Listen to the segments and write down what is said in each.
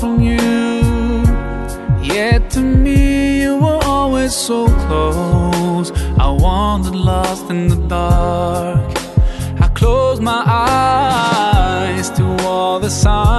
from you. Yet to me, you were always so close. I wandered lost in the dark. I closed my eyes to all the signs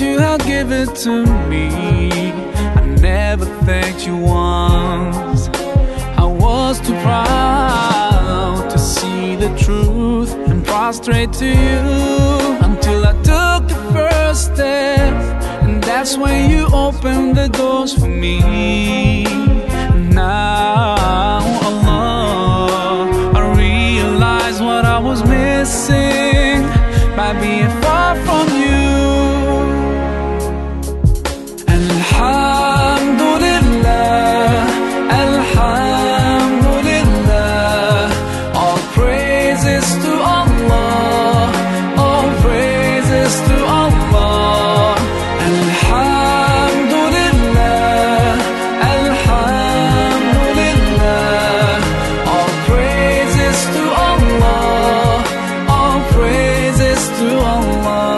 you have given to me. I never thanked you once. I was too proud to see the truth and prostrate to you that's when you opened the doors for me. Praises to Allah.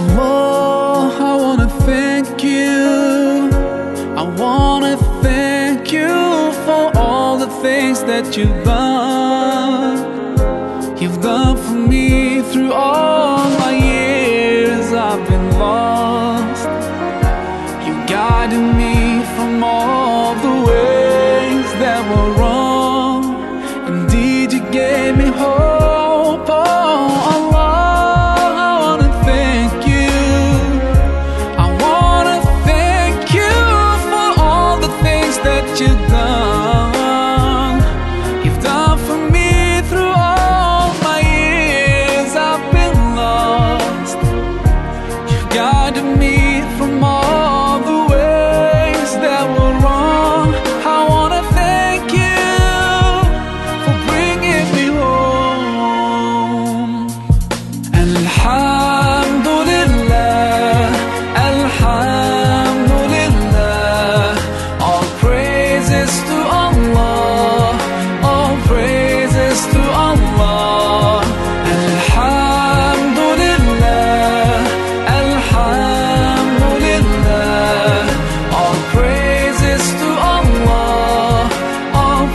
I wanna thank you. I wanna thank you for all the things that you've done. You've done for me through all my years I've been lost. You guided me from all the ways that were wrong.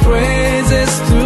praises to